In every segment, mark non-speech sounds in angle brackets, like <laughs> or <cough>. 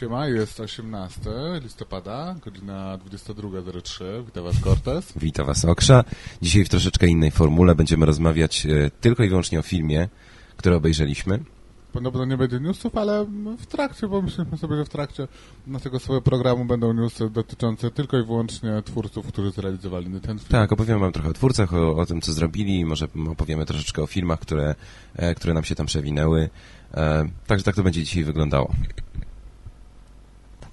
Siema, jest 18 listopada, godzina 22.03. Witam Was, Cortez. Witam Was, Oksza. Dzisiaj w troszeczkę innej formule będziemy rozmawiać e, tylko i wyłącznie o filmie, który obejrzeliśmy. Podobno nie będzie newsów, ale w trakcie, bo myśleliśmy sobie, że w trakcie naszego swojego programu będą newsy dotyczące tylko i wyłącznie twórców, którzy zrealizowali ten film. Tak, opowiemy Wam trochę o twórcach, o, o tym, co zrobili, może opowiemy troszeczkę o filmach, które, e, które nam się tam przewinęły. E, Także tak to będzie dzisiaj wyglądało.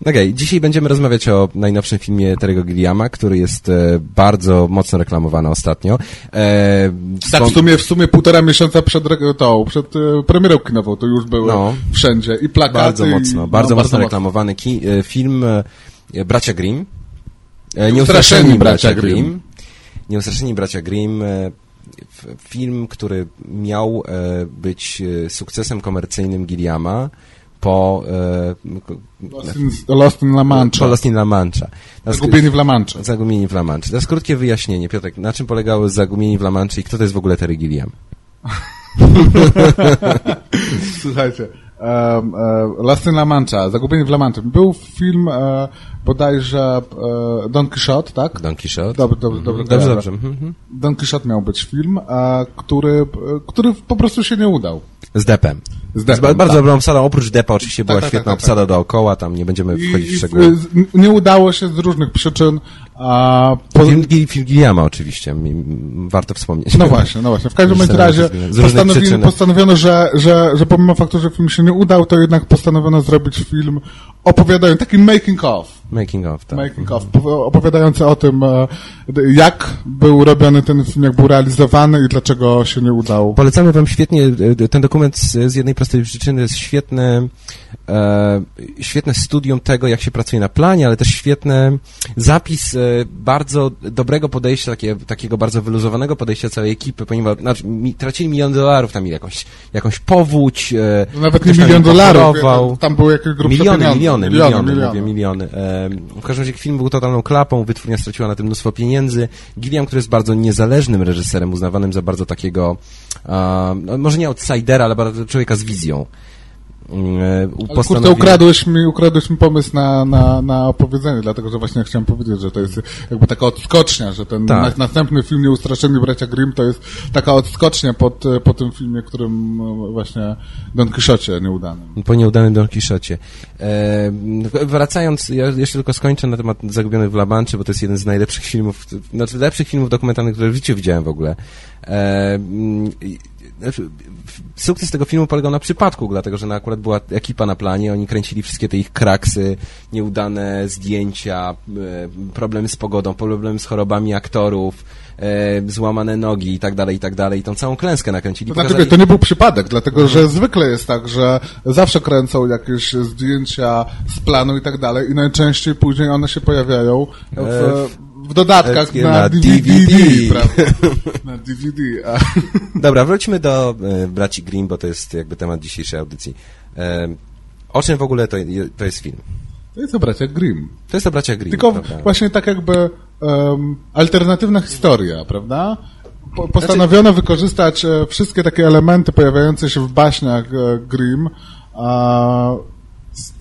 Okej, okay, dzisiaj będziemy rozmawiać o najnowszym filmie Terry'ego Gilliama, który jest e, bardzo mocno reklamowany ostatnio. E, tak, w sumie, w sumie półtora miesiąca przed, tą, przed e, premierą kinową to już były no, wszędzie i plakaty. Bardzo mocno, i, bardzo, no, mocno reklamowany ki, e, film e, Bracia Grimm. E, Nieustraszeni Bracia Grimm. Grimm. Nieustraszeni Bracia Grimm. E, film, który miał e, być sukcesem komercyjnym Gilliama po... E, Lost, in, La Mancha. Po Lost in La Mancha. Zagubieni w La Mancha. Zagubieni w La Mancha. To jest krótkie wyjaśnienie, Piotrek. Na czym polegały Zagubieni w La Mancha i kto to jest w ogóle Terry Gilliam? <laughs> Słuchajcie, um, Lost in La Mancha, Zagubieni w La Mancha. Był film uh, bodajże uh, Don Quixote, tak? Don Quixote. Dobry, dobry, mm -hmm. dobry dobrze, dobrze. Mm -hmm. Don Quixote miał być film, który, który po prostu się nie udał. Z depem. Z depem, bardzo tak. dobrą obsadą, oprócz depa oczywiście tak, była tak, świetna tak, obsada tak. dookoła, tam nie będziemy wchodzić w szczegóły. Nie udało się z różnych przyczyn. A, po... Film, film Gilliama oczywiście, warto wspomnieć. No właśnie, no właśnie. W każdym <laughs> bądź razie postanowi, postanowiono, że, że, że pomimo faktu, że film się nie udał, to jednak postanowiono zrobić film opowiadający, taki making of. Making of, tak. Making of, opowiadający o tym, e, jak był robiony ten film, jak był realizowany i dlaczego się nie udał. Polecamy wam świetnie, e, ten dokument z, z jednej prostej przyczyny jest świetne, e, świetne studium tego, jak się pracuje na planie, ale też świetny zapis e, bardzo dobrego podejścia, takie, takiego bardzo wyluzowanego podejścia całej ekipy, ponieważ znaczy, mi, tracili milion dolarów, tam mieli jakąś, jakąś powódź. E, nawet nie milion dolarów, tam były jakieś grubsze miliony, miliony, miliony, miliony, miliony, mówię, miliony. E, w każdym razie film był totalną klapą, wytwórnia straciła na tym mnóstwo pieniędzy. Gilliam, który jest bardzo niezależnym reżyserem, uznawanym za bardzo takiego, no, może nie outsidera, ale bardzo człowieka z wizją. Ale kurde, ukradłeś mi, ukradłeś mi pomysł na, na, na opowiedzenie, dlatego że właśnie chciałem powiedzieć, że to jest jakby taka odskocznia, że ten tak. na, następny film Nieustraszeni Bracia Grimm to jest taka odskocznia pod, po tym filmie, którym właśnie Don Quixocie nieudanym. Po nieudanym Don Quixocie. E, wracając, ja jeszcze tylko skończę na temat Zagubionych w Labanczy, bo to jest jeden z najlepszych filmów, znaczy lepszych filmów dokumentalnych, które w życiu widziałem w ogóle. E, znaczy, sukces tego filmu polegał na przypadku, dlatego że akurat była ekipa na planie, oni kręcili wszystkie te ich kraksy, nieudane zdjęcia, e, problemy z pogodą, problemy z chorobami aktorów, e, złamane nogi i tak dalej, i tak dalej. I tą całą klęskę nakręcili. To, pokazali... to nie był przypadek, dlatego że zwykle jest tak, że zawsze kręcą jakieś zdjęcia z planu i tak dalej i najczęściej później one się pojawiają w, e, w dodatkach na, na, DVD, DVD prawda? <laughs> na DVD. A... Dobra, wróćmy do e, braci Grimm, bo to jest jakby temat dzisiejszej audycji. E, o czym w ogóle to, to jest film? To jest o braciach Grimm. To jest o braciach Grimm, Tylko prawda? właśnie tak jakby um, alternatywna historia, prawda? Po, postanowiono znaczy... wykorzystać e, wszystkie takie elementy pojawiające się w baśniach e, Grimm a,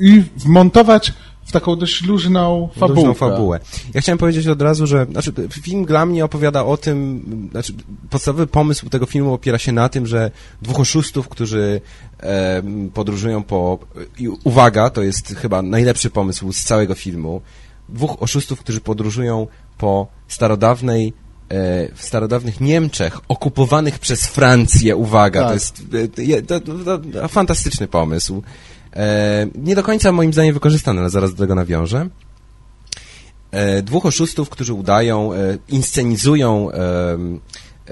i wmontować w taką dość luźną fabułę. Luźną fabułę. Ja chciałem powiedzieć od razu, że znaczy, film dla mnie opowiada o tym, znaczy, podstawowy pomysł tego filmu opiera się na tym, że dwóch oszustów, którzy e, podróżują po... I uwaga, to jest chyba najlepszy pomysł z całego filmu, dwóch oszustów, którzy podróżują po starodawnej w starodawnych Niemczech okupowanych przez Francję, uwaga, tak. to jest to, to, to, fantastyczny pomysł. Nie do końca moim zdaniem wykorzystany, ale zaraz do tego nawiążę. dwóch oszustów, którzy udają, inscenizują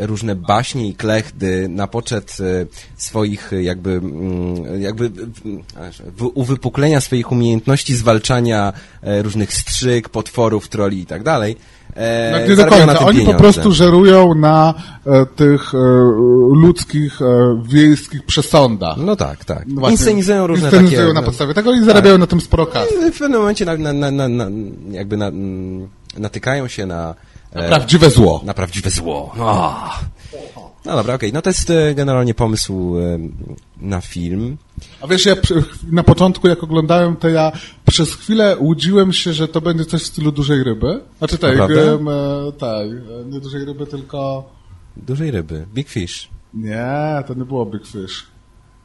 różne baśnie i klechdy na poczet e, swoich e, jakby, mm, jakby uwypuklenia swoich umiejętności zwalczania e, różnych strzyk, potworów, troli i tak dalej. No, nie do końca. Oni pieniądze. po prostu żerują na e, tych e, ludzkich, e, wiejskich przesądach. No tak, tak. No właśnie, Inscenizują różne inscenizują takie... na podstawie tego i zarabiają tak. na tym sporo W pewnym momencie na, na, na, na jakby natykają się na na prawdziwe zło. Na prawdziwe zło. Oh. No dobra, okej. Okay. No to jest e, generalnie pomysł e, na film. A wiesz, ja na początku jak oglądałem, to ja przez chwilę łudziłem się, że to będzie coś w stylu dużej ryby. Znaczy tak, e, tak, nie dużej ryby, tylko... Dużej ryby. Big Fish. Nie, to nie było Big Fish.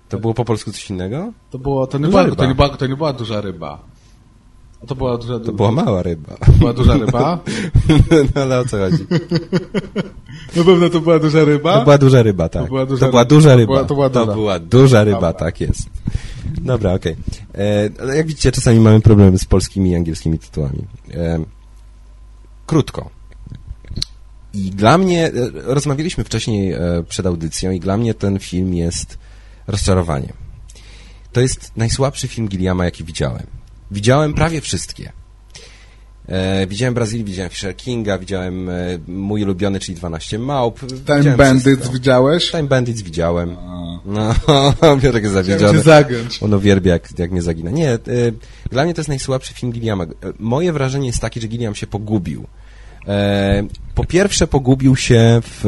To było po polsku coś innego? To, było, to, nie, była, to, nie, była, to nie była duża ryba. To była duża To była mała ryba. Była duża ryba? <laughs> no ale o co chodzi? Na pewno to była duża ryba? To była duża ryba, tak. To była duża, to była duża ryba. To była, to była, to była duża ryba, Dobra. tak jest. Dobra, okej. Okay. E, jak widzicie, czasami mamy problemy z polskimi i angielskimi tytułami. E, krótko. I dla mnie, e, rozmawialiśmy wcześniej e, przed audycją i dla mnie ten film jest rozczarowaniem. To jest najsłabszy film Gilliama, jaki widziałem. Widziałem prawie wszystkie. E, widziałem Brazylii, widziałem Fisher Kinga, widziałem e, mój ulubiony, czyli 12 Małp. Time Bandits wszystko. widziałeś? Time Bandits widziałem. No, <laughs> Piotrek jest zawiedziony. On uwielbia, jak, jak mnie zagina. Nie, e, dla mnie to jest najsłabszy film Gilliama. Moje wrażenie jest takie, że Gilliam się pogubił. Po pierwsze pogubił się w,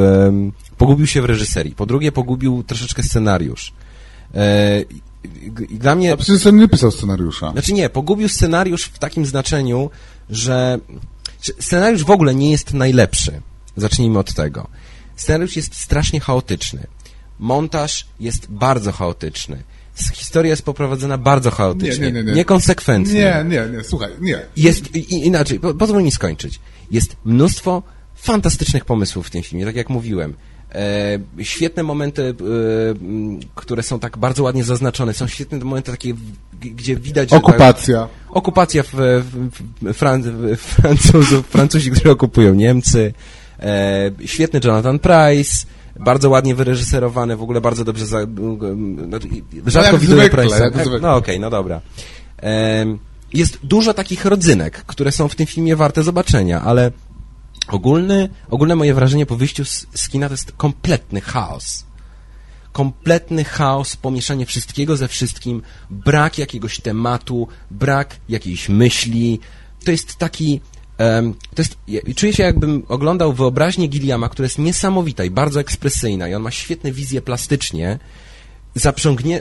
pogubił się w reżyserii. Po drugie pogubił troszeczkę scenariusz. Dla mnie... A przecież on nie pisał scenariusza. Znaczy nie, pogubił scenariusz w takim znaczeniu, że scenariusz w ogóle nie jest najlepszy. Zacznijmy od tego. Scenariusz jest strasznie chaotyczny. Montaż jest bardzo chaotyczny. Historia jest poprowadzona bardzo chaotycznie. Nie, nie, nie, nie. Niekonsekwentnie. Nie, nie, nie, słuchaj, nie. Jest, inaczej, po, pozwól mi skończyć. Jest mnóstwo fantastycznych pomysłów w tym filmie, tak jak mówiłem. E, świetne momenty, e, które są tak bardzo ładnie zaznaczone. Są świetne momenty takie, gdzie widać... Okupacja. Tak, okupacja w, w, Fran Francuzów, Francuzi, którzy okupują Niemcy. E, świetny Jonathan Price. Bardzo ładnie wyreżyserowane, w ogóle bardzo dobrze... Za, no, rzadko no widuję Price'a. No okej, okay, no dobra. Jest dużo takich rodzynek, które są w tym filmie warte zobaczenia, ale Ogólny, ogólne moje wrażenie po wyjściu z, z kina to jest kompletny chaos. Kompletny chaos, pomieszanie wszystkiego ze wszystkim, brak jakiegoś tematu, brak jakiejś myśli. To jest taki to jest, czuję się jakbym oglądał wyobraźnię Gilliama, która jest niesamowita i bardzo ekspresyjna i on ma świetne wizje plastycznie,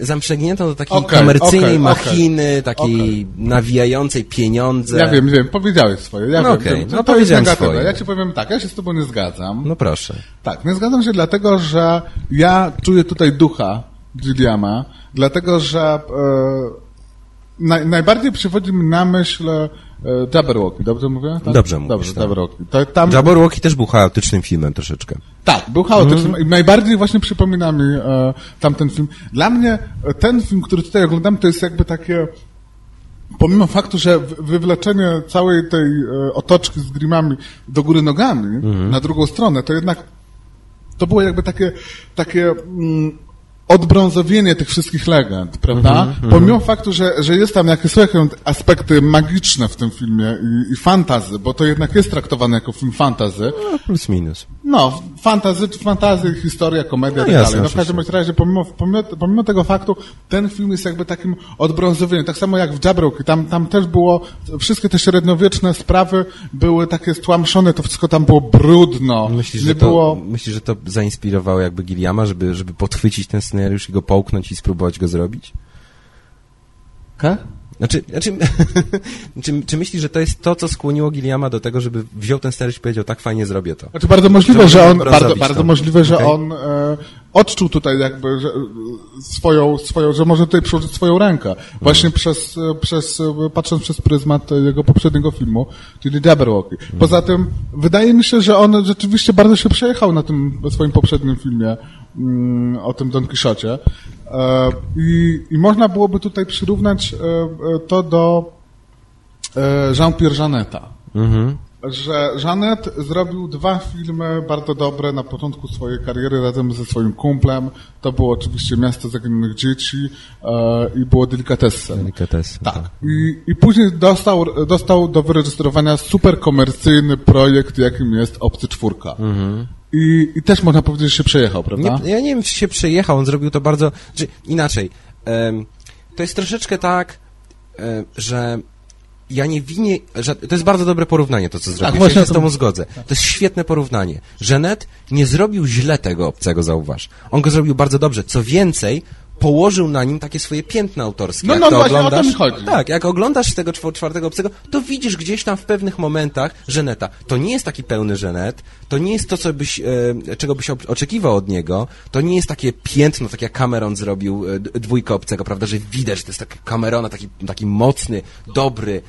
zaprzęgniętą do takiej okay, komercyjnej okay, machiny, okay, takiej nawijającej pieniądze. Ja wiem, wiem, powiedziałeś swoje. Ja no wiem, wiem. no to powiedziałem swoje. Ja ci powiem tak, ja się z tobą nie zgadzam. No proszę. Tak, nie zgadzam się dlatego, że ja czuję tutaj ducha Gilliama, dlatego, że e, naj, najbardziej przywodzi mi na myśl Jabberwocky, dobrze mówię? Tak? Dobrze mówisz. Dobrze, tak. Jabberwocky. To, tam... Jabberwocky też był chaotycznym filmem troszeczkę. Tak, był chaotyczny. Mm. I najbardziej właśnie przypomina mi e, tamten film. Dla mnie e, ten film, który tutaj oglądam, to jest jakby takie pomimo faktu, że wywleczenie całej tej e, otoczki z grimami do góry nogami mm. na drugą stronę, to jednak to było jakby takie, takie mm, odbrązowienie tych wszystkich legend, prawda? Mm -hmm, Pomimo faktu, że, że jest tam jakieś są aspekty magiczne w tym filmie i, i fantazy, bo to jednak jest traktowane jako film fantazy. No, plus minus. No, fantazy, fantazy, historia, komedia no, i tak dalej. No w każdym razie, pomimo, pomimo, pomimo tego faktu, ten film jest jakby takim odbrązowieniem. Tak samo jak w Jabberwocky. Tam, tam też było, wszystkie te średniowieczne sprawy były takie stłamszone, to wszystko tam było brudno. Myślisz, że, było... to, myślisz że to zainspirowało jakby Gilliama, żeby, żeby podchwycić ten scenariusz i go połknąć i spróbować go zrobić? Tak? Znaczy, znaczy <laughs> czy, czy myślisz, że to jest to, co skłoniło Gilliama do tego, żeby wziął ten scenariusz i powiedział, tak fajnie zrobię to? Znaczy bardzo możliwe, że, że on, bardzo, bardzo możliwe, że okay. on e, odczuł tutaj jakby że, swoją, swoją, że może tutaj przyłożyć swoją rękę. Właśnie mhm. przez, przez, patrząc przez pryzmat jego poprzedniego filmu, czyli Jabberwocky. Mhm. Poza tym, wydaje mi się, że on rzeczywiście bardzo się przejechał na tym swoim poprzednim filmie o tym Don Quixocie. E, I, I można byłoby tutaj przyrównać e, e, to do Jean-Pierre Janeta. Mhm że Janet zrobił dwa filmy bardzo dobre na początku swojej kariery razem ze swoim kumplem. To było oczywiście Miasto Zaginionych Dzieci i było Delikatessem. Delikatessem. Tak. tak. I, I później dostał, dostał do wyrejestrowania super komercyjny projekt, jakim jest Obcy Czwórka. Mhm. I, I też można powiedzieć, że się przejechał, prawda? Nie, ja nie wiem, czy się przejechał, on zrobił to bardzo... Czy, inaczej, um, to jest troszeczkę tak, um, że ja nie winię, że to jest bardzo dobre porównanie to, co tak, zrobił. Tak, ja się z tobą zgodzę. To jest świetne porównanie. Żenet nie zrobił źle tego obcego, zauważ. On go zrobił bardzo dobrze. Co więcej, położył na nim takie swoje piętna autorskie. No, jak no, to właśnie, oglądasz, o to mi chodzi. Tak, jak oglądasz tego czwartego obcego, to widzisz gdzieś tam w pewnych momentach Żeneta. To nie jest taki pełny Żenet, to nie jest to, co byś, e, czego byś oczekiwał od niego, to nie jest takie piętno, tak jak Cameron zrobił e, dwójkę obcego, prawda, że widać, że to jest taki Camerona, taki, taki mocny, dobry,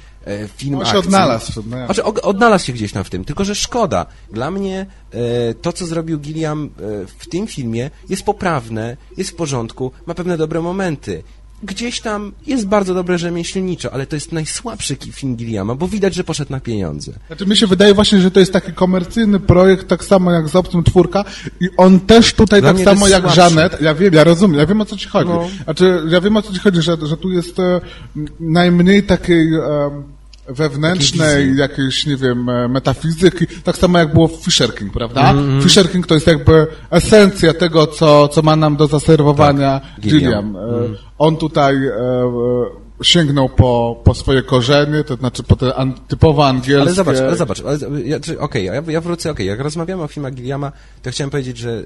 film On się odnalazł. No znaczy, odnalazł się gdzieś tam w tym, tylko że szkoda. Dla mnie e, to, co zrobił Gilliam e, w tym filmie jest poprawne, jest w porządku, ma pewne dobre momenty gdzieś tam jest bardzo dobre rzemieślniczo, ale to jest najsłabszy film Gilliama, bo widać, że poszedł na pieniądze. Znaczy, mi się wydaje właśnie, że to jest taki komercyjny projekt, tak samo jak z Obcym Czwórka i on też tutaj Dla tak samo jak słabszy. Janet, ja wiem, ja rozumiem, ja wiem o co ci chodzi. No. Znaczy, ja wiem o co ci chodzi, że, że tu jest e, najmniej takiej... E, wewnętrznej, jakiejś, nie wiem, e, metafizyki, tak samo jak było w Fisher King, prawda? Mm -hmm. Fisher King to jest jakby esencja tego, co, co ma nam do zaserwowania tak, Gilliam. Mm. On tutaj e, sięgnął po, po swoje korzenie, to znaczy po te an, typowo angielskie... Ale zobacz, ale zobacz, ale, ja, okej, okay, ja, ja wrócę, okej, okay, jak rozmawiamy o filmach Gilliama, to chciałem powiedzieć, że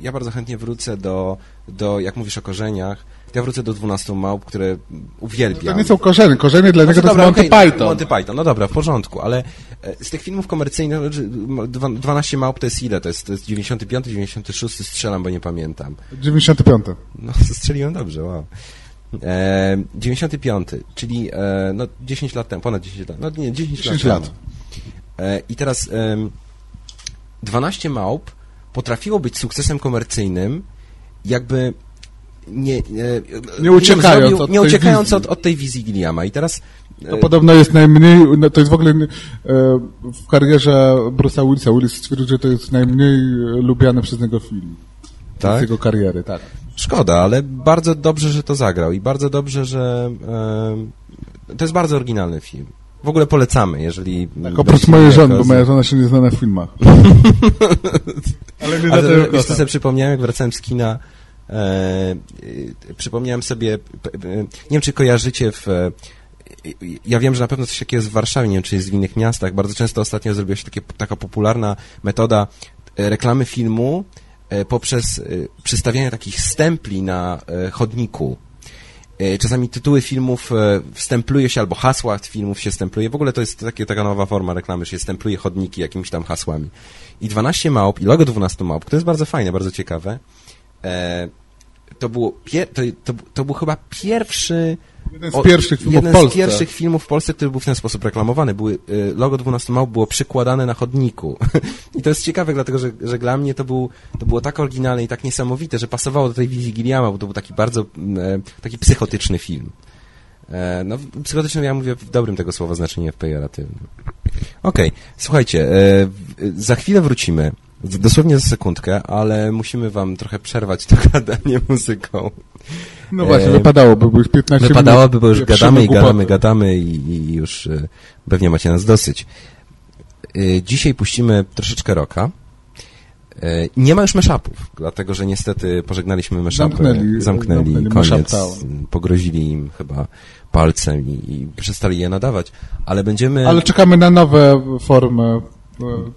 ja bardzo chętnie wrócę do, do jak mówisz o korzeniach, ja wrócę do 12 małp, które uwielbiam. To nie są korzenie, korzenie dla niego to jest Monty okay, Python. Monty Python, no dobra, w porządku, ale e, z tych filmów komercyjnych 12 małp to jest ile? To jest, to jest 95, 96 strzelam, bo nie pamiętam. 95. No, <laughs> strzeliłem dobrze, wow. E, 95, czyli e, no 10 lat temu, ponad 10 lat, no nie, 10, 10 lat. lat. E, I teraz e, 12 małp potrafiło być sukcesem komercyjnym, jakby nie, nie, nie uciekając, zrobił, od, nie tej uciekając od, od, tej wizji Gilliama. I teraz... To podobno jest najmniej, no, to jest w ogóle e, w karierze Bruce'a Willisa. Willis stwierdził, że to jest najmniej lubiany przez niego film. Tak? Z jego kariery, tak. Szkoda, ale bardzo dobrze, że to zagrał i bardzo dobrze, że e, to jest bardzo oryginalny film. W ogóle polecamy, jeżeli... Tak, oprócz mojej żony, bo moja żona się nie zna na filmach. <laughs> ale nie Ale, wiesz, co sobie przypomniałem, jak wracałem z kina E, przypomniałem sobie, nie wiem, czy kojarzycie w ja wiem, że na pewno coś takiego jest w Warszawie, nie wiem, czy jest w innych miastach. Bardzo często ostatnio zrobiła się takie, taka popularna metoda e, reklamy filmu e, poprzez przystawianie takich stempli na chodniku. Czasami tytuły filmów wstempluje się, albo hasła filmów się stempluje. W ogóle to jest takie, taka nowa forma reklamy, że się stempluje chodniki jakimiś tam hasłami. I 12 małp, i logo 12 małp, to jest bardzo fajne, bardzo ciekawe. E, to, było to, to, to, był chyba pierwszy... Jeden z pierwszych filmów jeden w Polsce. z pierwszych filmów w Polsce, który był w ten sposób reklamowany. Były, e, logo 12 małp było przykładane na chodniku. <laughs> I to jest ciekawe, dlatego że, że dla mnie to, był, to było tak oryginalne i tak niesamowite, że pasowało do tej wizji Gilliama, bo to był taki bardzo e, taki psychotyczny film. no, psychotyczny ja mówię w dobrym tego słowa znaczeniu, w pejoratywnym. Okej, okay. słuchajcie, za chwilę wrócimy Dosłownie za sekundkę, ale musimy wam trochę przerwać <laughs> to gadanie muzyką. No właśnie, e, wypadałoby, bo już 15 Wypadałoby, bo już gadamy i gadamy, gadamy i, i już e, pewnie macie nas dosyć. E, dzisiaj puścimy troszeczkę roka. E, nie ma już meszapów, dlatego że niestety pożegnaliśmy meszapy. Zamknęli, zamknęli, zamknęli koniec. Pogrozili im chyba palcem i, i przestali je nadawać, ale będziemy... Ale czekamy na nowe formy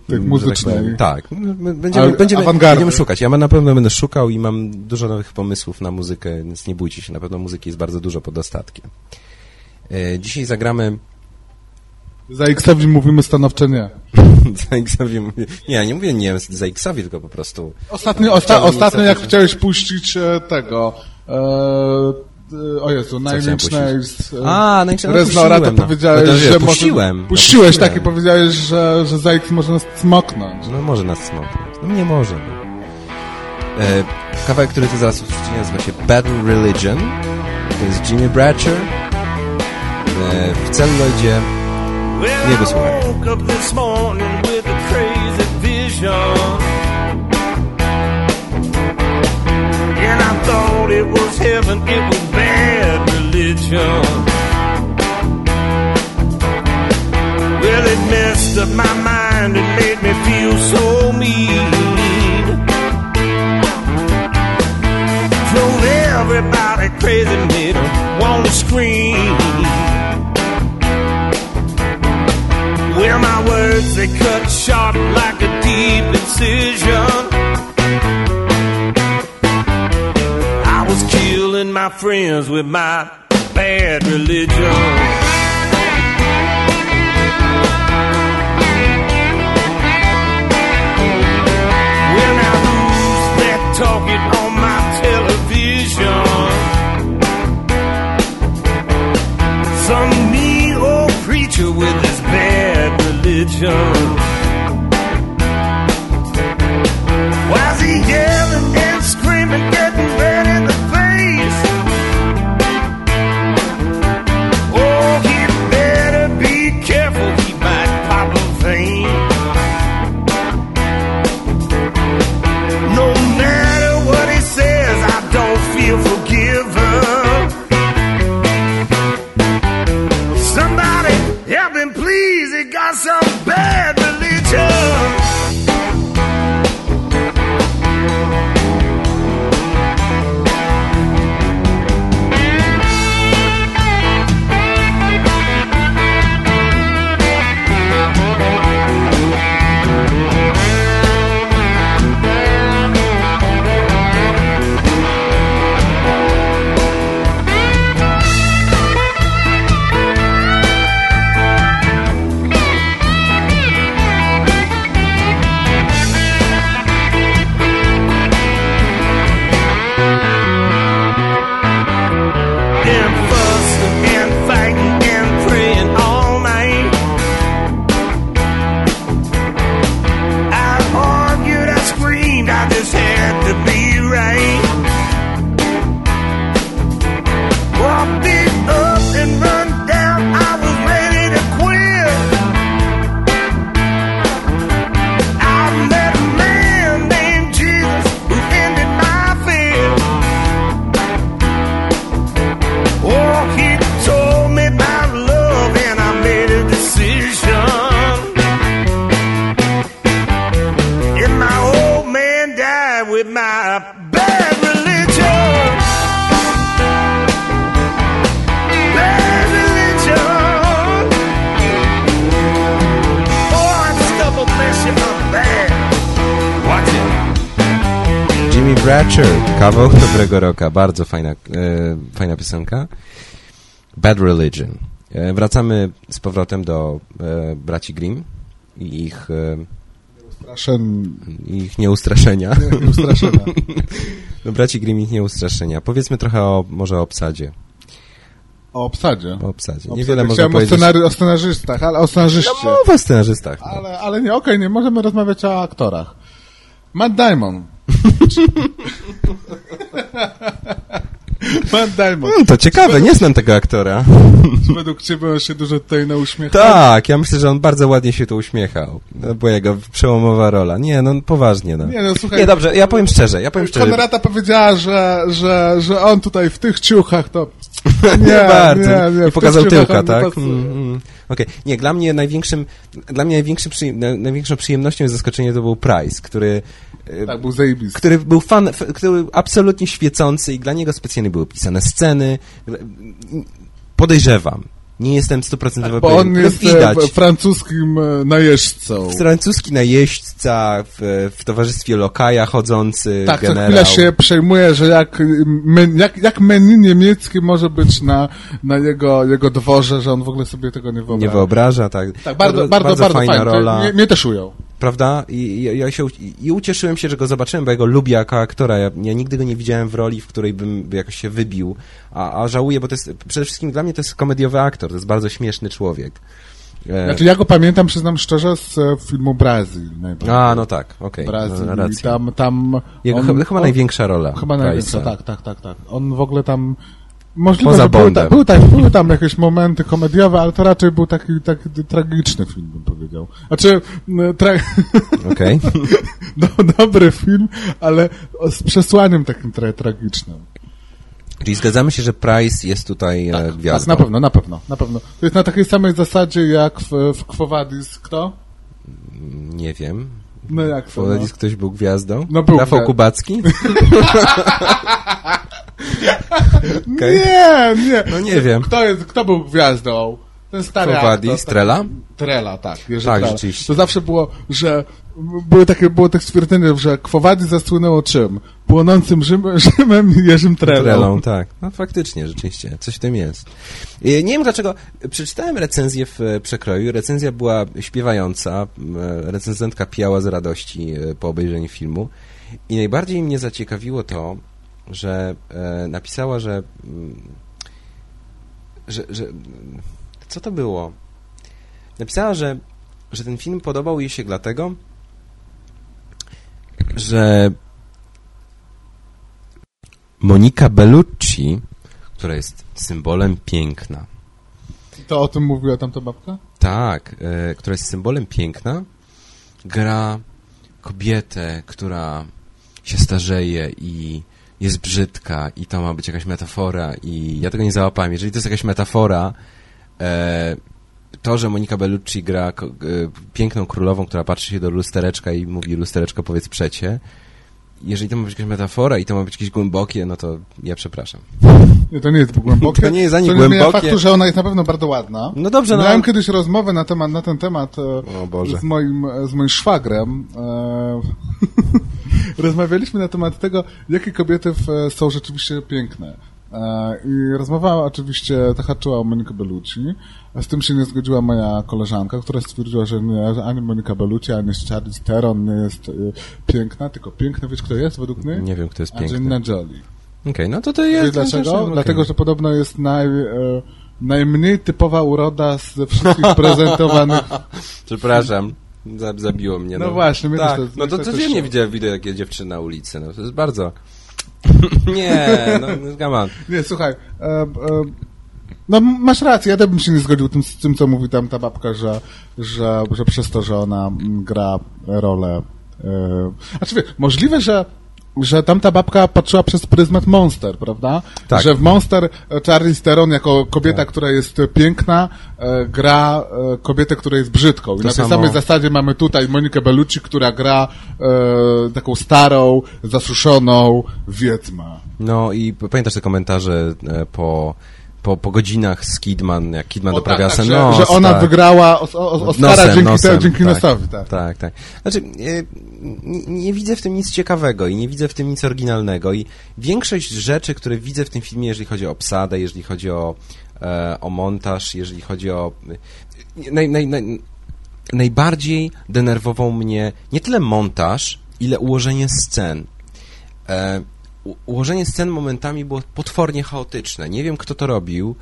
tych muzycznych. Tak, będziemy, będziemy, będziemy szukać. Ja na pewno będę szukał i mam dużo nowych pomysłów na muzykę, więc nie bójcie się, na pewno muzyki jest bardzo dużo pod ostatkiem. E, dzisiaj zagramy... Za X-owi mówimy stanowcze nie. <laughs> za X-owi mówię... Nie, nie mówię nie za X-owi, tylko po prostu... Ostatnio, osta ostatnio jak chciałeś puścić e, tego... E, o Jezu, Nine Inch Nails. A, Nine Inch Nails to no. powiedziałeś, no, że puściłem. Może, puściłeś tak i powiedziałeś, że, że za X może nas smoknąć. No może nas smoknąć. No nie może. No. E, kawałek, który ty zaraz usłyszycie nazywa się Bad Religion. To jest Jimmy Bratcher. E, w celuloidzie nie go słuchaj. And I thought it was heaven, it was religion. Well, it messed up my mind, it made me feel so mean. Drove everybody crazy, made them wanna scream. Well, my words, they cut sharp like a deep incision. I was killing my friends with my bad religion. Well, now who's that talking on my television? Some mean old preacher with his bad religion. it got so bad. Kawał <laughs> dobrego roka, bardzo fajna, e, fajna piosenka. Bad Religion. E, wracamy z powrotem do e, braci Grimm i ich... E. Ich nieustraszenia. Nie, nieustraszenia. <laughs> no, braci Grimm ich nieustraszenia. Powiedzmy trochę o, może o obsadzie. O obsadzie. O obsadzie. Niewiele można Chciałem powiedzieć. o, scenary, o scenarzystach, ale o scenarzyście. No mowa o scenarzystach. No. Ale, ale nie, okej, okay, nie możemy rozmawiać o aktorach. Matt Damon. <laughs> Matt Damon. Hmm, to ciekawe, według... nie znam tego aktora. <laughs> Według ciebie on się dużo tutaj nauśmiechał? Tak, ja myślę, że on bardzo ładnie się tu uśmiechał. To była jego przełomowa rola. Nie, no poważnie, no. Nie, no słuchaj. Nie, dobrze, ja powiem szczerze, ja powiem szczerze. Kamerata powiedziała, że, że, że on tutaj w tych ciuchach to... <laughs> Nie, nie bardzo. Nie, nie, I pokazał tyłka, tak? Mm, mm. Okej, okay. nie, dla mnie największym, dla mnie największym największą przyjemnością i zaskoczeniem to był Price, który tak, był zajebisty. Który był fan, który był absolutnie świecący i dla niego specjalnie były pisane sceny. Podejrzewam, nie jestem stuprocentowo tak, pewien. Bo on jest e, widać. francuskim e, najeźdźcą. Francuski najeźdźca w, w towarzystwie lokaja chodzący tak, generał. Tak, chwilę się przejmuje, że jak, jak, jak menu niemiecki może być na, na jego, jego dworze, że on w ogóle sobie tego nie wyobraża. Nie wyobraża, tak. Tak, bardzo, bardzo, bardzo, bardzo fajna fajnie. rola. Mnie, mnie też ujął prawda? I, ja się i ucieszyłem się, że go zobaczyłem, bo ja go lubię jako aktora. Ja, ja, nigdy go nie widziałem w roli, w której bym jakoś się wybił, a, a żałuję, bo to jest przede wszystkim dla mnie to jest komediowy aktor, to jest bardzo śmieszny człowiek. E, znaczy ja go pamiętam, przyznam szczerze, z e, filmu Brazil. A, no tak, okej. Okay, Brazil. No, tam, tam Jego on, chyba on, największa rola. Chyba największa, tak, tak, tak, tak. On w ogóle tam Możliwe, Poza że były, ta, tam, były tam jakieś momenty komediowe, ale to raczej był taki, taki tragiczny film, bym powiedział. Znaczy, tra... <laughs> okay. Do, dobry film, ale z przesłaniem takim trochę tragicznym. Czyli zgadzamy się, że Price jest tutaj e, tak, gwiazdą. Tak, na pewno, na pewno, na pewno. To jest na takiej samej zasadzie jak w, w Quo kto? Nie wiem. No jak Quo no. ktoś był gwiazdą? No był. Rafał Kubacki? <laughs> <laughs> Okay. Nie, nie. No nie wiem. Kto, jest, kto był gwiazdą? Ten stary Kowadi, aktor, Strela? Trela, tak. tak, Trela. rzeczywiście. To zawsze było, że były takie, było takie stwierdzenie, że Kwowadi zasłynęło czym? Płonącym Rzymem, Rzymem i Jerzym Trelą. Trelą, tak. No faktycznie, rzeczywiście, coś w tym jest. Nie wiem dlaczego, przeczytałem recenzję w Przekroju, recenzja była śpiewająca, recenzentka pijała z radości e, po obejrzeniu filmu i najbardziej mnie zaciekawiło to, że e, napisała, że, mm, że, że co to było? Napisała, że, że ten film podobał jej się dlatego, że Monika Bellucci, która jest symbolem piękna. To o tym mówiła tamta babka? Tak, e, która jest symbolem piękna, gra kobietę, która się starzeje i jest brzydka i to ma być jakaś metafora i ja tego nie załapałem. Jeżeli to jest jakaś metafora, e, to, że Monika Bellucci gra e, piękną królową, która patrzy się do lustereczka i mówi lustereczko powiedz przecie, jeżeli to ma być jakaś metafora i to ma być jakieś głębokie, no to ja przepraszam. Nie, to nie jest głębokie. To nie jest ani to głębokie. To faktu, że ona jest na pewno bardzo ładna. No dobrze, no. Miałem kiedyś rozmowę na, temat, na ten temat e, z, moim, z moim szwagrem. E, <laughs> rozmawialiśmy na temat tego, jakie kobiety w, są rzeczywiście piękne. E, I rozmowa oczywiście zahaczyła o Monikę Bellucci. Z tym się nie zgodziła moja koleżanka, która stwierdziła, że nie, że ani Monika Bellucci, ani Charlize Theron nie jest y, piękna, tylko piękna, wiesz kto jest według mnie? Nie wiem, kto jest piękny. Angelina Jolie. Okej, okay, no to to jest... Wiesz dlaczego? Okay. Dlatego, że podobno jest naj, y, najmniej typowa uroda ze wszystkich <laughs> prezentowanych... Przepraszam. Zabiło mnie. No, no właśnie. Tak. To, no to codziennie widziałem wideo, jakie dziewczyny na ulicy. No to jest bardzo... <laughs> nie, no, no come on. Nie, słuchaj, e, e, no masz rację, ja też bym się nie zgodził tym, z tym, co mówi tam ta babka, że, że, że przez to, że ona gra rolę... E, znaczy, wie, możliwe, że że tamta babka patrzyła przez pryzmat Monster, prawda? Tak. Że w Monster e, Charlie Steron jako kobieta, tak. która jest piękna, e, gra e, kobietę, która jest brzydką. I to na tej samej zasadzie mamy tutaj Monikę Bellucci, która gra e, taką starą, zasuszoną wiedźmę. No i pamiętasz te komentarze e, po po, po godzinach z Kidman, jak Kidman o, doprawia tak, tak, nos, że, że ona tak. wygrała Oscara nosem, dzięki, nosem, te, dzięki tak, nosowi. Tak. tak, tak. Znaczy, nie, nie, widzę w tym nic ciekawego i nie widzę w tym nic oryginalnego i większość rzeczy, które widzę w tym filmie, jeżeli chodzi o obsadę, jeżeli chodzi o, e, o montaż, jeżeli chodzi o... Naj, naj, naj, najbardziej denerwował mnie nie tyle montaż, ile ułożenie scen. Ułożenie scen momentami było potwornie chaotyczne. Nie wiem, kto to robił.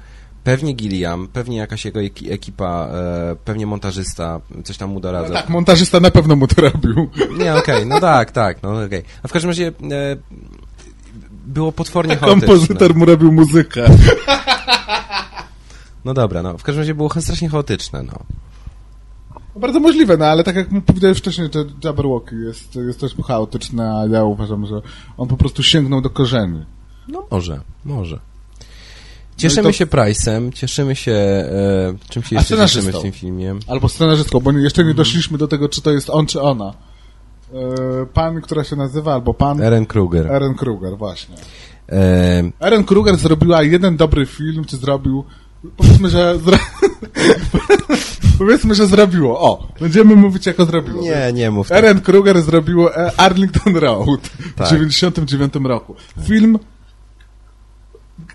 Pewnie Gilliam, pewnie jakaś jego ekipa, e, pewnie montażysta, coś tam mu doradza. No tak, montażysta na pewno mu to robił. Nie, okej, okay, no tak, tak, no okej. Okay. A w każdym razie e, było potwornie chaotyczne. Kompozytor mu robił muzykę. No dobra, no w każdym razie było strasznie chaotyczne, no. No bardzo możliwe, no ale tak jak powiedziałeś wcześniej, że Jabberwocky jest, jest też chaotyczny, a ja uważam, że on po prostu sięgnął do korzeni. No może, może. Cieszymy no to... się Price'em, cieszymy się... E, czym się jeszcze cieszymy w tym filmie? Albo scenarzystką, bo jeszcze nie doszliśmy do tego, czy to jest on, czy ona. E, pan, która się nazywa, albo pan... Eren Kruger. Eren Kruger, właśnie. E... Eren Kruger zrobiła jeden dobry film, czy zrobił powiedzmy, że. <laughs> powiedzmy, że zrobiło. O, będziemy mówić jako zrobiło. Nie, nie mów tak. Kruger zrobiło e, Arlington Road tak. w 99 roku. Film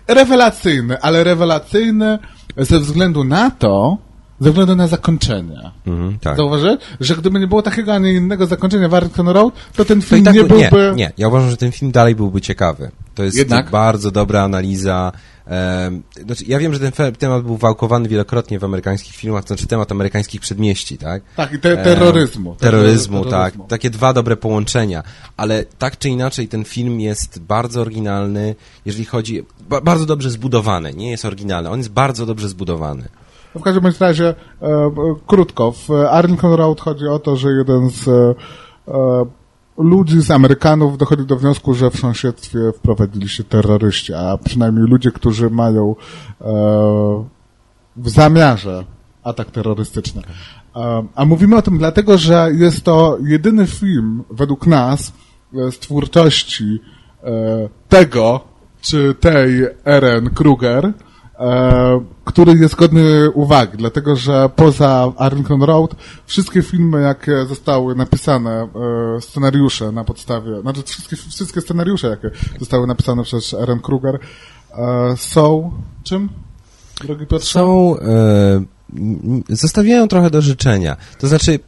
rewelacyjny, ale rewelacyjny ze względu na to, ze względu na zakończenie. Mhm, tak. Zauważyłeś, że gdyby nie było takiego, a nie innego zakończenia Warrington Road, to ten film to tak, nie byłby... Nie, nie, ja uważam, że ten film dalej byłby ciekawy. To jest Jednak? bardzo dobra analiza. znaczy, ja wiem, że ten temat był wałkowany wielokrotnie w amerykańskich filmach, to znaczy temat amerykańskich przedmieści, tak? Tak, i te, terroryzmu. terroryzmu, tak. Takie dwa dobre połączenia. Ale tak czy inaczej ten film jest bardzo oryginalny, jeżeli chodzi... Ba bardzo dobrze zbudowany, nie jest oryginalny, on jest bardzo dobrze zbudowany. No w każdym razie, e, krótko, w Arlington Road chodzi o to, że jeden z e, e, ludzi, z Amerykanów dochodzi do wniosku, że w sąsiedztwie wprowadzili się terroryści, a przynajmniej ludzie, którzy mają e, w zamiarze atak terrorystyczny. E, a mówimy o tym dlatego, że jest to jedyny film według nas z twórczości e, tego czy tej Eren Kruger, E, który jest godny uwagi, dlatego że poza Arlington Road wszystkie filmy, jakie zostały napisane, e, scenariusze na podstawie, znaczy wszystkie, wszystkie scenariusze, jakie zostały napisane przez Aaron Kruger, e, są czym? Drogi Piotrze? Są... zostawiają trochę do życzenia. To znaczy,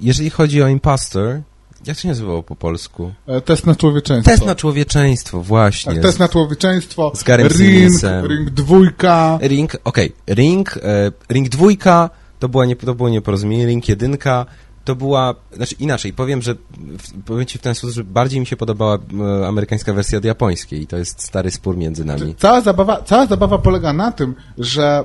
jeżeli chodzi o Impostor, jak się nazywało po polsku? E, test na człowieczeństwo. Test na człowieczeństwo, właśnie. Tak, test na człowieczeństwo. Z Garem Ring, Ring dwójka. Ring, okej. Okay. Ring, e, Ring dwójka to, była nie, to było nieporozumienie. Ring jedynka to była, znaczy inaczej, powiem, że powiem ci w ten sposób, że bardziej mi się podobała e, amerykańska wersja od japońskiej i to jest stary spór między nami. Cała zabawa, cała zabawa polega na tym, że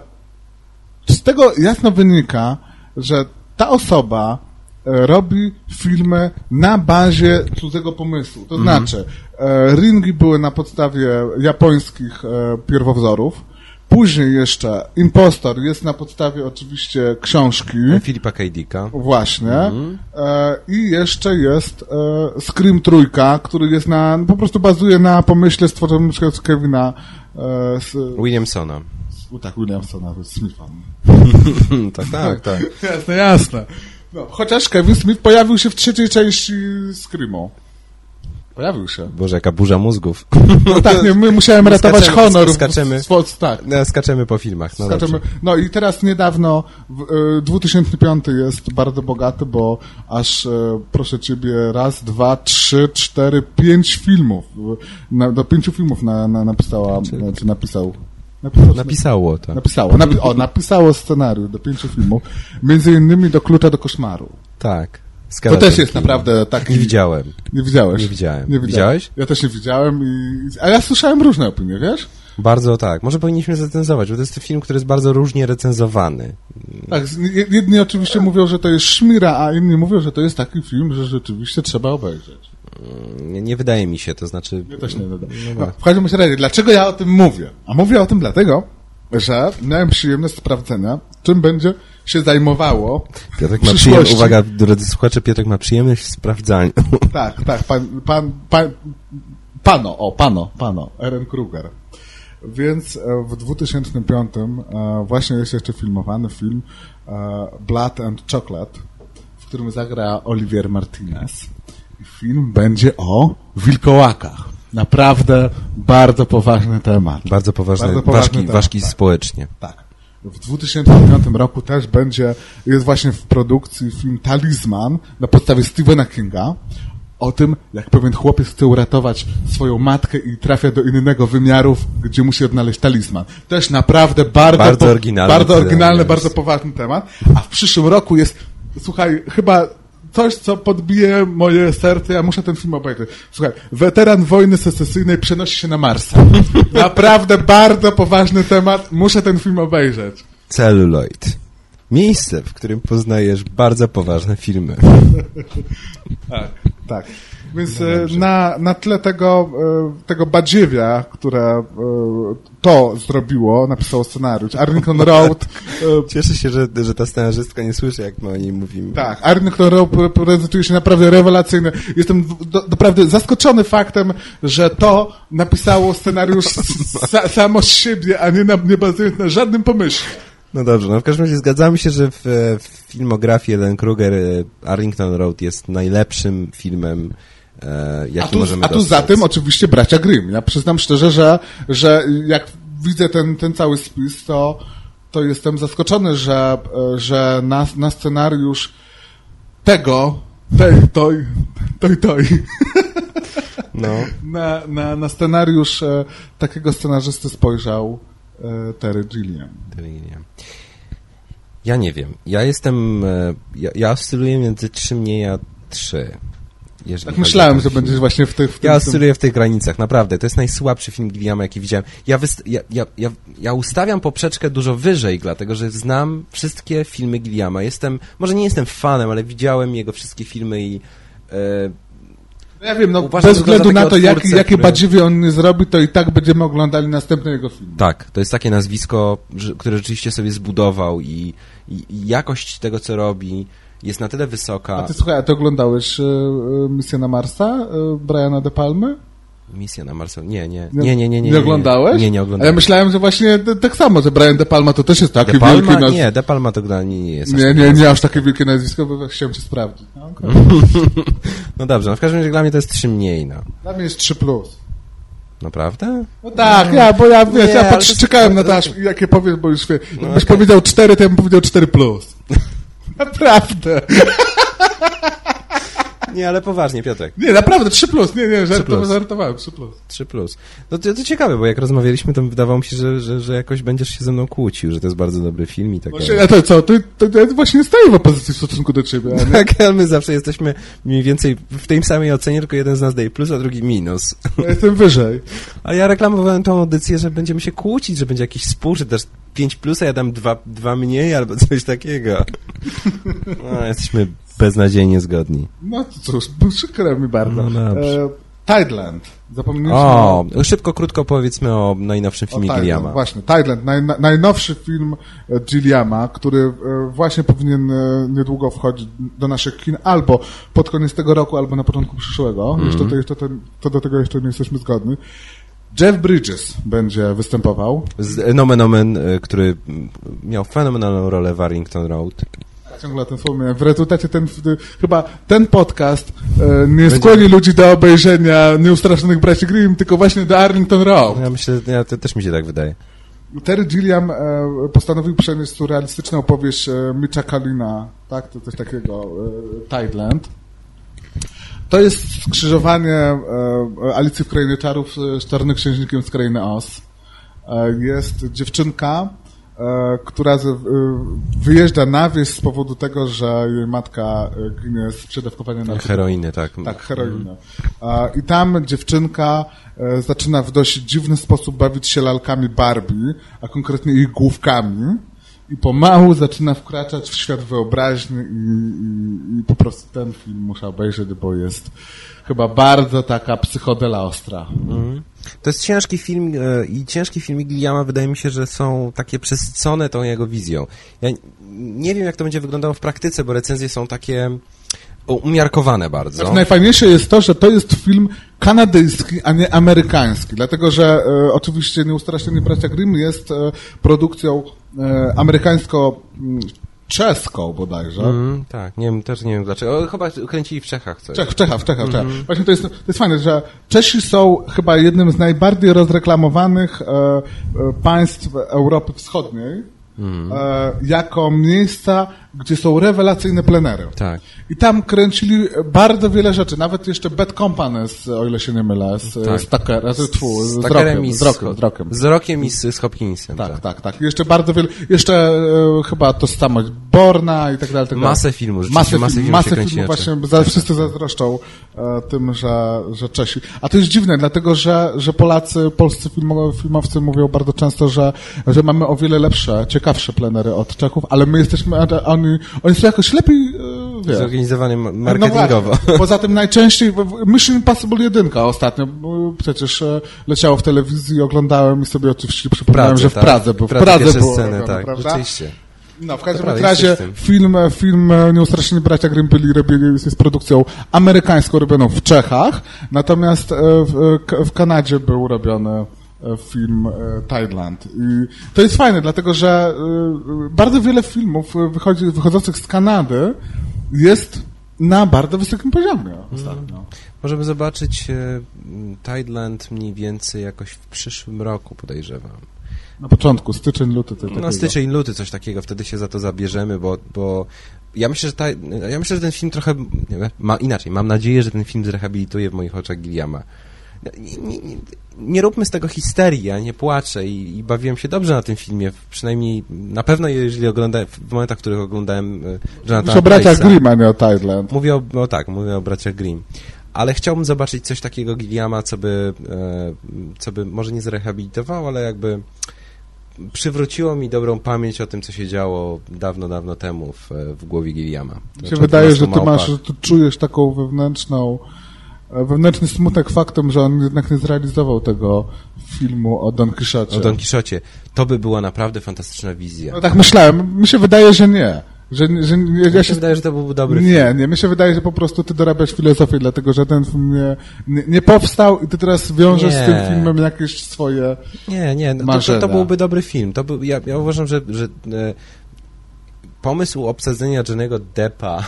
z tego jasno wynika, że ta osoba E, robi filmy na bazie cudzego pomysłu. To mhm. znaczy, e, ringi były na podstawie japońskich e, pierwowzorów, Później jeszcze Impostor jest na podstawie oczywiście książki. Filipa K. Dicka. Właśnie. Mhm. E, I jeszcze jest e, Scream Trójka, który jest na, po prostu bazuje na pomyśle stworzonym przez Kevina e, z, Williamsona. Z, tak, Williamsona, z Smitha. <laughs> tak, tak, <laughs> tak. jasne, jasne. No, chociaż Kevin Smith pojawił się w trzeciej części Screamo. Pojawił się. Boże, jaka burza mózgów. No tak, nie, my musiałem ratować skaczemy, honor. Skaczemy, w, tak. No, skaczemy po filmach. No, skaczemy. no i teraz niedawno, w, y, 2005 jest bardzo bogaty, bo aż, y, proszę ciebie, raz, dwa, trzy, cztery, pięć filmów. Na, do pięciu filmów na, na, napisała, znaczy napisał Napisało, napisało tak. Napisało. Napi o, napisało scenariusz do pięciu filmów, między innymi do Klucza do koszmaru. Tak. To też jest naprawdę taki... Nie widziałem. Nie widziałeś? Nie widziałem. Nie widziałem. Widziałeś? Ja też nie widziałem, i... a ja słyszałem różne opinie, wiesz? Bardzo tak. Może powinniśmy zrecenzować, bo to jest film, który jest bardzo różnie recenzowany. Tak, jedni oczywiście mówią, że to jest szmira, a inni mówią, że to jest taki film, że rzeczywiście trzeba obejrzeć. Nie, nie wydaje mi się, to znaczy... Ja też nie wydaje. No, no, w każdym razie, dlaczego ja o tym mówię? A mówię o tym dlatego, że miałem przyjemność sprawdzenia, czym będzie się zajmowało Piotrek ma przyjemność, uwaga, drodzy słuchacze, Piotrek ma przyjemność w sprawdzaniu. Tak, tak, pan, pan, pan, pano, o, pano, pano, Eren Kruger. Więc e, w 2005 e, właśnie jest jeszcze filmowany film e, Blood and Chocolate, w którym zagra Olivier Martinez. I film będzie o wilkołakach. Naprawdę bardzo poważny temat. Bardzo poważny, bardzo poważny ważki, temat, ważki tak. społecznie. Tak. W 2005 roku też będzie, jest właśnie w produkcji film Talizman na podstawie Stephena Kinga o tym, jak pewien chłopiec chce uratować swoją matkę i trafia do innego wymiaru, gdzie musi odnaleźć talizman. Też naprawdę bardzo, bardzo oryginalny, bardzo, oryginalny, bardzo poważny temat. A w przyszłym roku jest, słuchaj, chyba coś, co podbije moje serce, ja muszę ten film obejrzeć. Słuchaj, weteran wojny secesyjnej przenosi się na Marsa. <laughs> Naprawdę bardzo poważny temat, muszę ten film obejrzeć. Celluloid. Miejsce, w którym poznajesz bardzo poważne filmy. <laughs> tak, tak. Więc no na, na tle tego, tego badziewia, które to zrobiło, napisało scenariusz, Arlington <laughs> Road... Cieszę się, że, że ta scenarzystka nie słyszy, jak my o niej mówimy. Tak, Arlington Road prezentuje się naprawdę rewelacyjnie. Jestem naprawdę zaskoczony faktem, że to napisało scenariusz <laughs> sa, samo z siebie, a nie, na, nie bazując na żadnym pomyśle. No dobrze, no w każdym razie zgadzamy się, że w, w filmografii Ellen Kruger e, Arlington Road jest najlepszym filmem, e, jaki a tu, możemy A tu za tym oczywiście bracia Grimm. Ja przyznam szczerze, że, że jak widzę ten, ten cały spis, to, to jestem zaskoczony, że, że na, na scenariusz tego, tej, toj, toj, toj. No. <laughs> Na, na, na scenariusz e, takiego scenarzysty spojrzał Terry Gilliam. Terry Gilliam. Ja nie wiem. Ja jestem, e, ja, ja oscyluję między 3 mniej a 3. Tak myślałem, że będziesz właśnie w tych... W ja oscyluję w tych granicach, naprawdę. To jest najsłabszy film Gilliama, jaki widziałem. Ja, ja, ja, ja, ja ustawiam poprzeczkę dużo wyżej, dlatego że znam wszystkie filmy Gilliama. Jestem, może nie jestem fanem, ale widziałem jego wszystkie filmy i... E, ja wiem, no Uważam, bez względu na to, jak, jakie który... badziewie on nie zrobi, to i tak będziemy oglądali następne jego filmy. Tak, to jest takie nazwisko, które rzeczywiście sobie zbudował i, i, jakość tego, co robi jest na tyle wysoka. A ty słuchaj, a ty oglądałeś y, Misję na Marsa y, Briana De Palmy? Misja na Marsa? Nie, nie, nie, nie, nie. Nie, nie oglądałeś? Nie, nie oglądałem. Ja myślałem, że właśnie tak samo, że Brian De Palma to też jest taki wielki nazwisko. Nie, De Palma to nie, nie jest. Nie, nie, nie aż takie wielkie nazwisko, bo chciałem cię sprawdzić. No, <laughs> no dobrze, no w każdym razie dla mnie to jest 3 mniej, no. Dla mnie jest 3 plus. Naprawdę? No tak, ja, bo ja, wiesz, ja patrz, czekałem na to, aż jakie powiesz, bo już no, byś okay. powiedział 4, to ja bym powiedział 4 plus. <laughs> Naprawdę. <laughs> Nie, ale poważnie, Piotrek. Nie, naprawdę, 3 plus. Nie, nie, żartowałem, żartowałem 3 plus. 3 plus. No to, to ciekawe, bo jak rozmawialiśmy, to wydawało mi się, że, że, że jakoś będziesz się ze mną kłócił, że to jest bardzo dobry film i tak dalej. Ja to co, to, to, to ja właśnie staję w opozycji w stosunku do ciebie. A tak, <laughs> ale my zawsze jesteśmy mniej więcej w tej samej ocenie, tylko jeden z nas daje plus, a drugi minus. Ja jestem wyżej. <laughs> A ja reklamowałem tą audycję, że będziemy się kłócić, że będzie jakiś spór, że też 5 plus, a ja dam 2, 2 mniej albo coś takiego. <laughs> No, jesteśmy beznadziejnie zgodni. No cóż, przykro mi bardzo. No e, Tideland. Zapomnieliśmy o, o... Szybko, krótko powiedzmy o najnowszym filmie o Gilliama. Właśnie, Tideland, naj, najnowszy film e, Gilliama, który e, właśnie powinien e, niedługo wchodzić do naszych kin, albo pod koniec tego roku, albo na początku przyszłego. Mm. Jeszcze to, jeszcze to, to do tego jeszcze nie jesteśmy zgodni. Jeff Bridges będzie występował. Z Nomen Omen, który miał fenomenalną rolę w Arlington Road ciągle ten słowo W rezultacie ten, chyba ten podcast e, nie skłoni ludzi do obejrzenia Nieustraszonych Braci Grimm, tylko właśnie do Arlington Road. Ja myślę, ja, to też mi się tak wydaje. Terry Gilliam e, postanowił przenieść surrealistyczną opowieść e, Mitcha Kalina, tak, to coś takiego, e, Tideland. To jest skrzyżowanie e, Alicji w Krainie Czarów z Czarnym Księżnikiem z Krainy Oz. E, jest dziewczynka, która e, wyjeżdża na wieś z powodu tego, że jej matka e, ginie z przedawkowania na Heroiny, tak. Tak, heroinę. I tam dziewczynka zaczyna w dość dziwny sposób bawić się lalkami Barbie, a konkretnie ich główkami i pomału zaczyna wkraczać w świat wyobraźni i, i, i po prostu ten film muszę obejrzeć, bo jest chyba bardzo taka psychodela ostra. Mm. To jest ciężki film e, i ciężki filmy Gilliama wydaje mi się, że są takie przesycone tą jego wizją. Ja nie wiem, jak to będzie wyglądało w praktyce, bo recenzje są takie umiarkowane bardzo. Znaczy, najfajniejsze jest to, że to jest film kanadyjski, a nie amerykański, dlatego że e, oczywiście Nieustraszczeni Bracia Grimm jest e, produkcją e, amerykańsko czeską bodajże. Mm, tak, nie wiem, też nie wiem dlaczego. Chyba kręcili w Czechach coś. Czech, w Czechach, w Czechach, mm. Czechach. Właśnie to jest, to jest fajne, że Czesi są chyba jednym z najbardziej rozreklamowanych e, e, państw Europy Wschodniej mm. jako miejsca, gdzie są rewelacyjne plenery. Tak. I tam kręcili bardzo wiele rzeczy, nawet jeszcze Bad Company, o ile się nie mylę, z, tak. z, Tucker, z, tfu, z, z, rokiem, z, rokiem, z rokiem. Z rokiem i z, z Hopkinsem. Tak, tak, tak, tak. Jeszcze bardzo wiele, jeszcze e, chyba to samo Borna i tak dalej. Tak masę filmów, masę, masę filmów, masę filmów właśnie, za, wszyscy zazdroszczą e, tym, że, że Czesi. A to jest dziwne, dlatego, że, że Polacy, polscy filmowcy mówią bardzo często, że, że mamy o wiele lepsze, ciekawsze plenery od Czechów, ale my jesteśmy, oni, oni są jakoś lepiej e, wie. Zorganizowanie marketingowo. No Poza tym najczęściej Mission Impossible 1 ostatnio przecież e, leciało w telewizji, oglądałem i sobie oczywiście przypomniałem, że w tak. Pradze, bo w Pradze, Pradze było sceny, robione, tak, prawda? rzeczywiście. No, w każdym razie film, film Nieustraszeni Bracia Grimm byli jest produkcją amerykańską robioną w Czechach, natomiast e, w, w Kanadzie był robiony e, film Thailand. I to jest fajne, dlatego że bardzo wiele filmów wychodzi, wychodzących z Kanady jest na bardzo wysokim poziomie ostatnio. Możemy zobaczyć Thailand mniej więcej jakoś w przyszłym roku, podejrzewam. Na początku, styczeń, luty. Coś no, styczeń, luty, coś takiego, wtedy się za to zabierzemy, bo, bo ja myślę, że ta, ja myślę, że ten film trochę, ma, inaczej, mam nadzieję, że ten film zrehabilituje w moich oczach Gilliama. Nie, nie, nie, nie róbmy z tego histerii, ja nie płaczę i, i, bawiłem się dobrze na tym filmie, przynajmniej na pewno jeżeli oglądałem, w momentach, w których oglądałem e, Jonathana Mówisz o braciach Grimm, a nie o Thailand. Mówię o, o tak, mówię o braciach Grimm ale chciałbym zobaczyć coś takiego Gilliama, co by, e, co by może nie zrehabilitowało, ale jakby przywróciło mi dobrą pamięć o tym, co się działo dawno, dawno temu w, w głowie Gilliama. Mi się wydaje, że ty masz, że ty czujesz taką wewnętrzną e, wewnętrzny smutek faktem, że on jednak nie zrealizował tego filmu o Don Quixocie. O Don Quixocie. To by była naprawdę fantastyczna wizja. No tak myślałem. Mi się wydaje, że nie. Że, że, ja, ja się wydaje, że to byłby dobry nie, film. Nie, nie. Mi się wydaje, że po prostu ty dorabiasz filozofię, dlatego że ten film nie, nie, nie powstał i ty teraz wiążesz nie. z tym filmem jakieś swoje Nie, nie. No, to, to, byłby dobry film. To by, ja, ja uważam, że, że e, pomysł obsadzenia Johnny'ego Deppa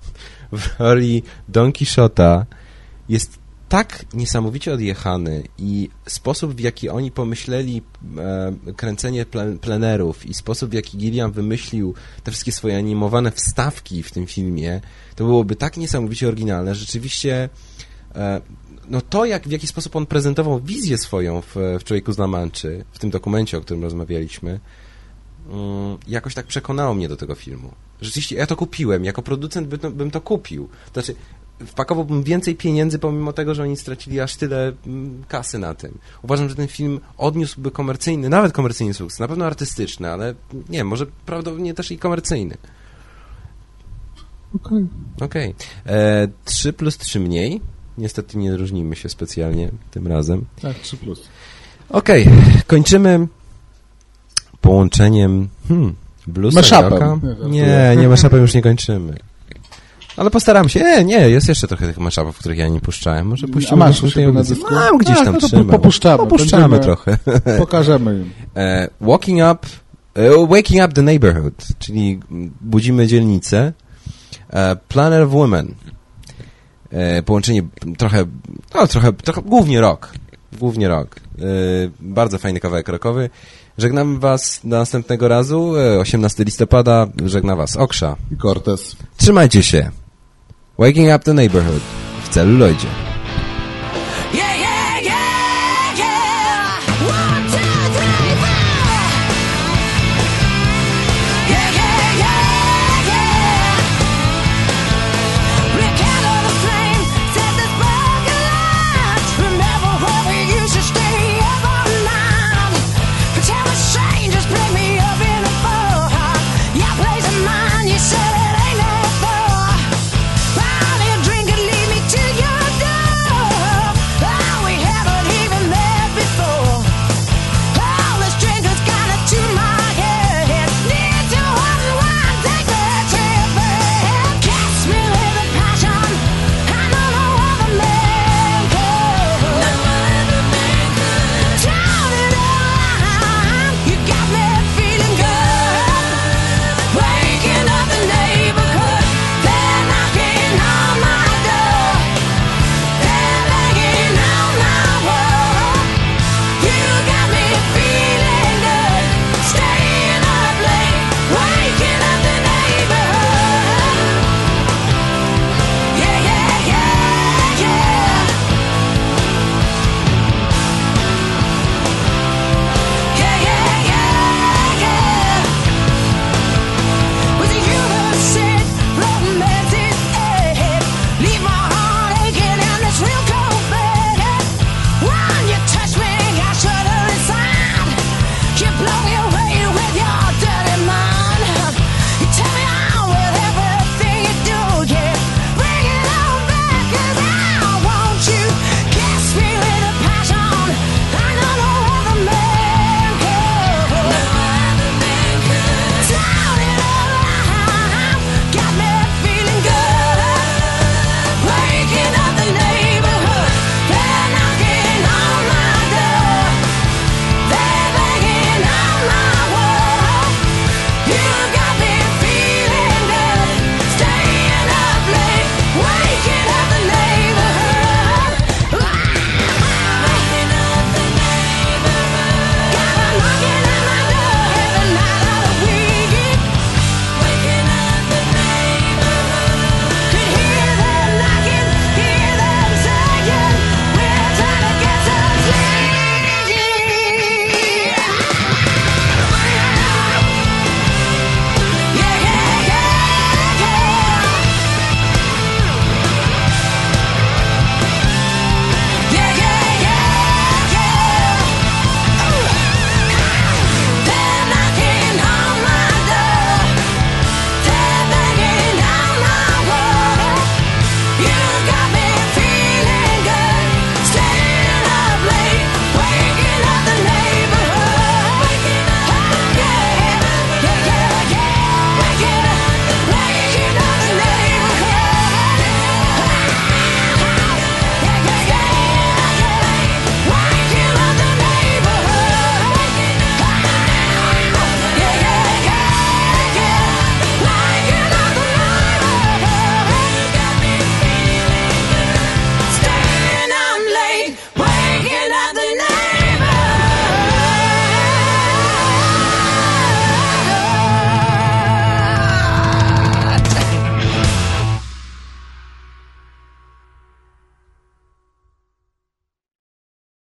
<laughs> w roli Don Quixota jest tak niesamowicie odjechany i sposób, w jaki oni pomyśleli e, kręcenie plen, plenerów i sposób, w jaki Gilliam wymyślił te wszystkie swoje animowane wstawki w tym filmie, to byłoby tak niesamowicie oryginalne. Rzeczywiście e, no to, jak, w jaki sposób on prezentował wizję swoją w, w Człowieku z Lamanczy, w tym dokumencie, o którym rozmawialiśmy, mm, jakoś tak przekonało mnie do tego filmu. Rzeczywiście, ja to kupiłem. Jako producent bym to, bym to kupił. To znaczy, wpakowałbym więcej pieniędzy, pomimo tego, że oni stracili aż tyle mm, kasy na tym. Uważam, że ten film odniósłby komercyjny, nawet komercyjny sukces, na pewno artystyczny, ale nie może prawdopodobnie też i komercyjny. Okej. Okay. Okay. 3 plus 3 mniej. Niestety nie różnimy się specjalnie tym razem. Tak, 3 plus. Okej. Okay. Kończymy połączeniem hmm, bluesa Nie, nie, nie maszapem już nie kończymy. Ale postaram się. Nie, nie, jest jeszcze trochę tych maszapów, których ja nie puszczałem. Może puścimy A masz już na dysku? Mam gdzieś tam no trzymam. Popuszczamy. Popuszczamy trochę. <laughs> Pokażemy im. E, walking up, e, waking up the neighborhood, czyli budzimy dzielnicę. E, Planner of Women. E, połączenie trochę, no trochę, trochę, głównie rok. Głównie rok. E, bardzo fajny kawałek rokowy. Żegnam Was do następnego razu. 18 e, listopada żegna Was Oksza i Cortez. Trzymajcie się. Waking up the neighborhood w celuloidzie.